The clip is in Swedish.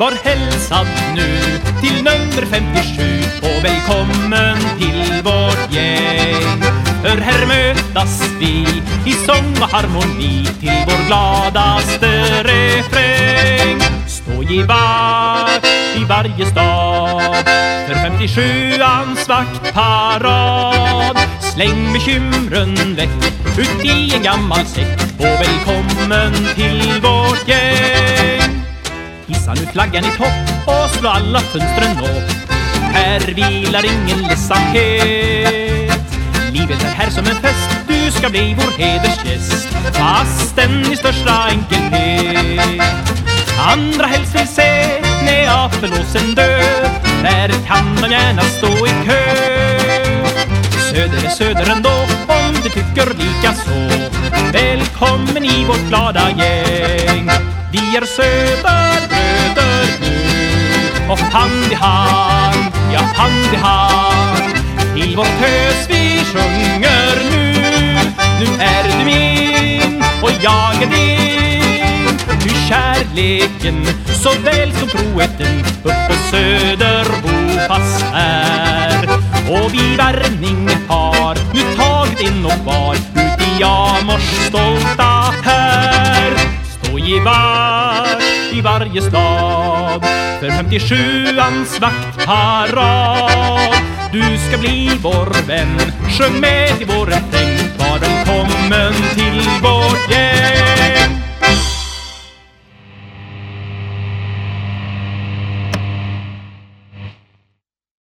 Var hälsad nu till nummer 57 och välkommen till vårt gäng. För här mötas vi i sång och harmoni till vår gladaste refräng. Stå givart i varje stad för 57ans vaktparad. Släng bekymren väck ut i en gammal säck och välkommen till vårt gäng. Flaggan i topp och slå alla fönstren upp. Här vilar ingen ledsamhet. Livet är här som en fest, du ska bli vår hedersgäst. Fastän i största enkelhet. Andra helst vill se Neapelåsen dö. Där kan man gärna stå i kö. Söder är söder ändå om du tycker lika så. Välkommen i vårt glada gäng. Vi är söder och hand i hand, ja hand i hand till vår tös vi sjunger nu. Nu är du min och jag är din. Ty kärleken såväl som troheten uppe söderbo fast är. Och vi värvning har nu tagit in och var ut i Amors stolta här. Stå i var i varje stad för 57ans vaktparad. Du ska bli vår vän, sjung med i vår refräng.